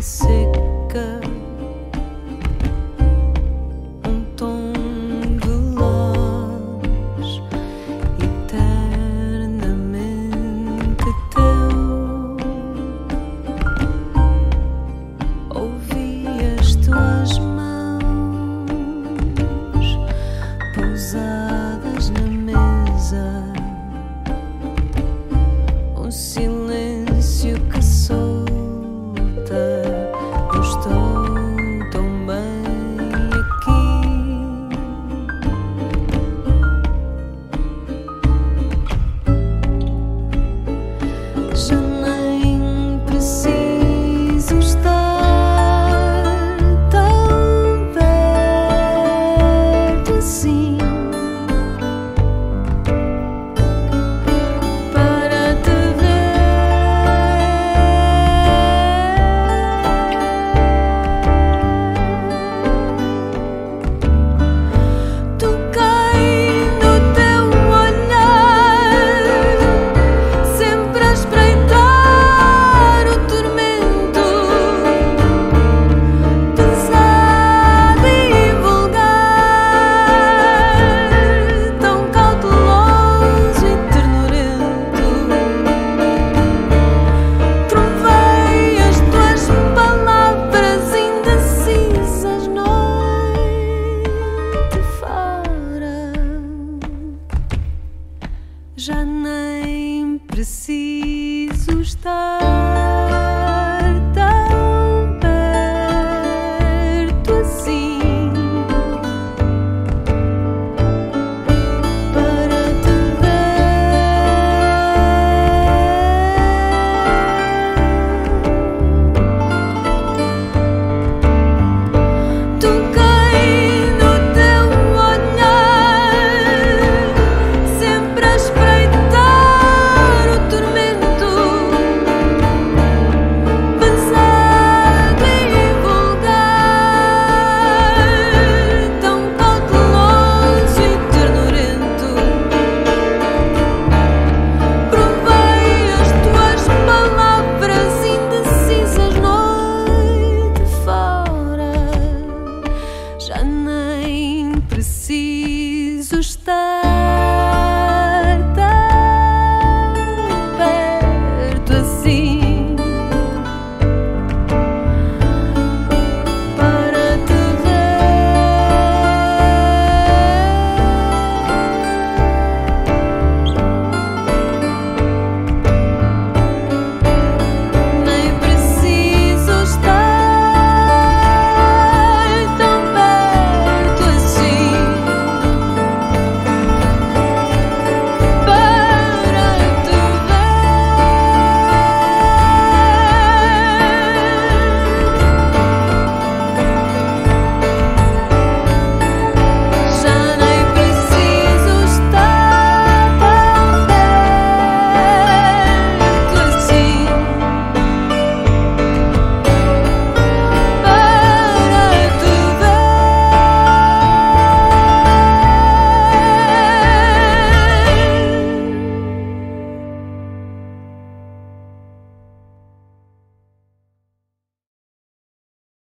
26 Já nem preciso estar. já nem preciso estar.